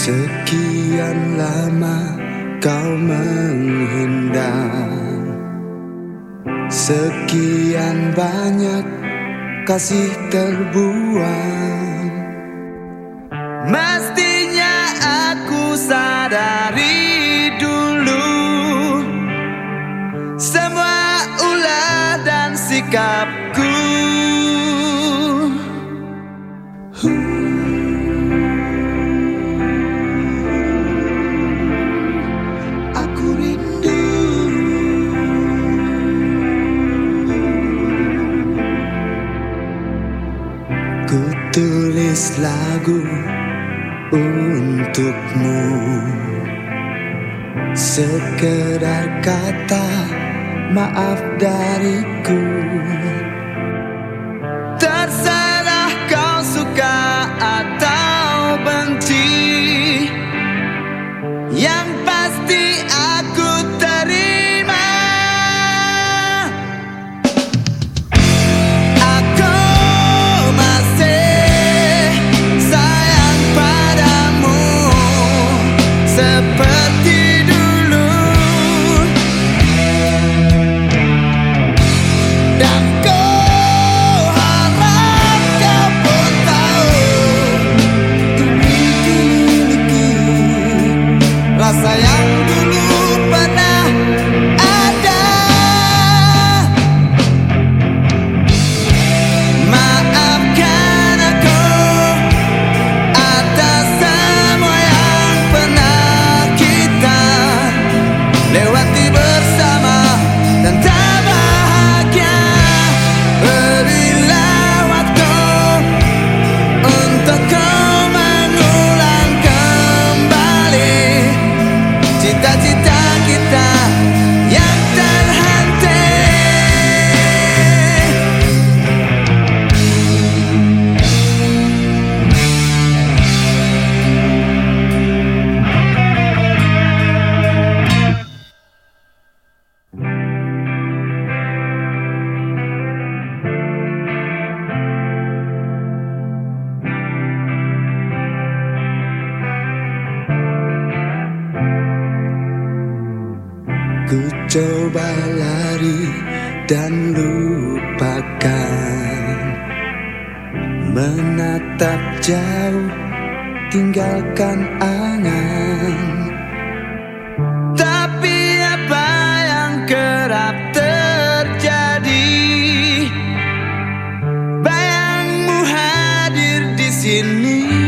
Sekian lama kau menghindar. Sekian banyak kasih terbuang. Mestinya aku sadari dulu Semua ulah dan sikapku. Ku tulis lagu untukmu. Sekedar kata maaf dariku. Tersayang allá. dan lupakan. Menatap jauh tinggalkan angan. Tapi apa yang kerap terjadi? Bayangmu hadir di sini.